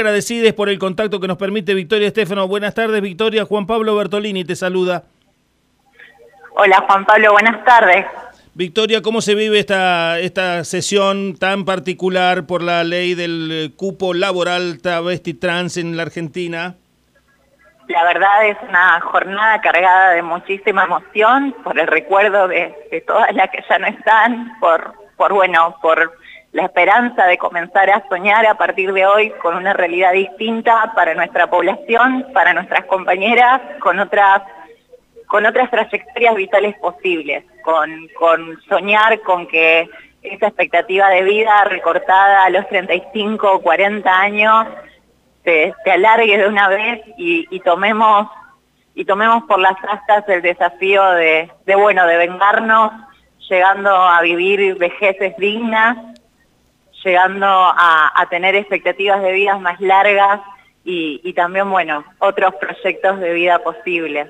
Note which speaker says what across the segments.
Speaker 1: Agradecides por el contacto que nos permite Victoria Estefano. Buenas tardes, Victoria. Juan Pablo Bertolini te saluda.
Speaker 2: Hola, Juan Pablo. Buenas tardes.
Speaker 1: Victoria, ¿cómo se vive esta, esta sesión tan particular por la ley del cupo laboral travesti trans en la Argentina?
Speaker 2: La verdad es una jornada cargada de muchísima emoción por el recuerdo de, de todas las que ya no están, por, por bueno, por la esperanza de comenzar a soñar a partir de hoy con una realidad distinta para nuestra población, para nuestras compañeras, con otras, con otras trayectorias vitales posibles, con, con soñar con que esa expectativa de vida recortada a los 35 o 40 años se, se alargue de una vez y, y, tomemos y tomemos por las astas el desafío de, bueno de vengarnos llegando a vivir vejeces dignas llegando a, tener expectativas de vida más largas y, y, también, bueno, otros proyectos de vida posibles.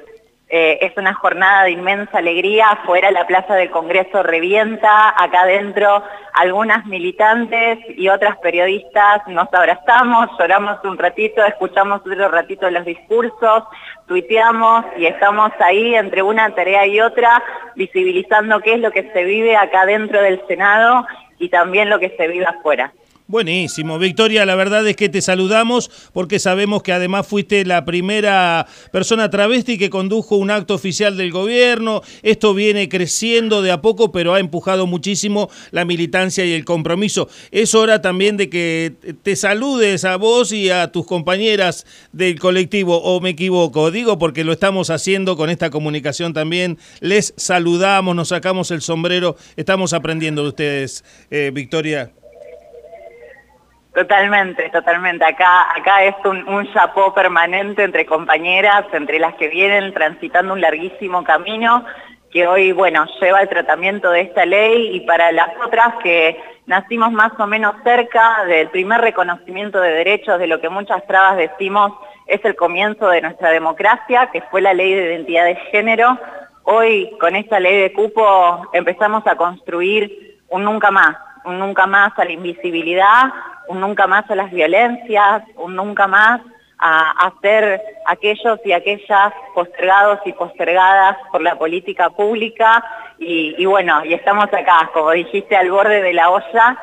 Speaker 2: Eh, es una jornada de inmensa alegría, afuera la Plaza del Congreso revienta, acá adentro algunas militantes y otras periodistas nos abrazamos, lloramos un ratito, escuchamos otro ratito los discursos, tuiteamos y estamos ahí entre una tarea y otra visibilizando qué es lo que se vive acá dentro del Senado y también lo que se vive afuera.
Speaker 1: Buenísimo, Victoria, la verdad es que te saludamos porque sabemos que además fuiste la primera persona travesti que condujo un acto oficial del gobierno. Esto viene creciendo de a poco, pero ha empujado muchísimo la militancia y el compromiso. Es hora también de que te saludes a vos y a tus compañeras del colectivo, o me equivoco, digo porque lo estamos haciendo con esta comunicación también. Les saludamos, nos sacamos el sombrero, estamos aprendiendo de ustedes, eh, Victoria.
Speaker 2: Totalmente, totalmente. Acá, acá es un, un chapó permanente entre compañeras, entre las que vienen transitando un larguísimo camino que hoy, bueno, lleva el tratamiento de esta ley y para las otras que nacimos más o menos cerca del primer reconocimiento de derechos, de lo que muchas trabas decimos es el comienzo de nuestra democracia, que fue la ley de identidad de género. Hoy, con esta ley de cupo, empezamos a construir un nunca más, un nunca más a la invisibilidad, un nunca más a las violencias, un nunca más a hacer aquellos y aquellas postergados y postergadas por la política pública. Y, y bueno, y estamos acá, como dijiste, al borde de la olla,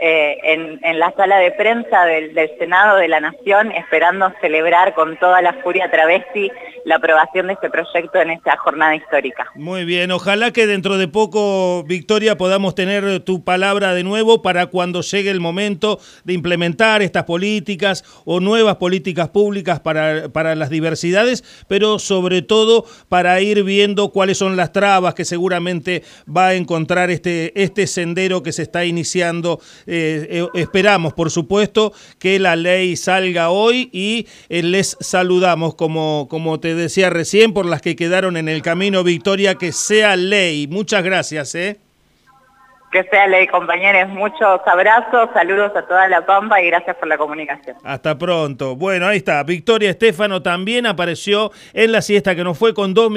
Speaker 2: eh, en, la sala de prensa del, del, Senado de la Nación, esperando celebrar con toda la furia travesti la aprobación de este proyecto en esta jornada histórica.
Speaker 1: Muy bien, ojalá que dentro de poco, Victoria, podamos tener tu palabra de nuevo para cuando llegue el momento de implementar estas políticas o nuevas políticas públicas para, para las diversidades, pero sobre todo para ir viendo cuáles son las trabas que seguramente va a encontrar este, este sendero que se está iniciando eh, eh, esperamos, por supuesto, que la ley salga hoy y eh, les saludamos, como, como te decía recién, por las que quedaron en el camino, Victoria, que sea ley. Muchas gracias. ¿eh?
Speaker 2: Que sea ley, compañeros. Muchos abrazos, saludos a toda la Pampa y gracias por la comunicación.
Speaker 1: Hasta pronto. Bueno, ahí está. Victoria Estefano también apareció en la siesta que nos fue con dos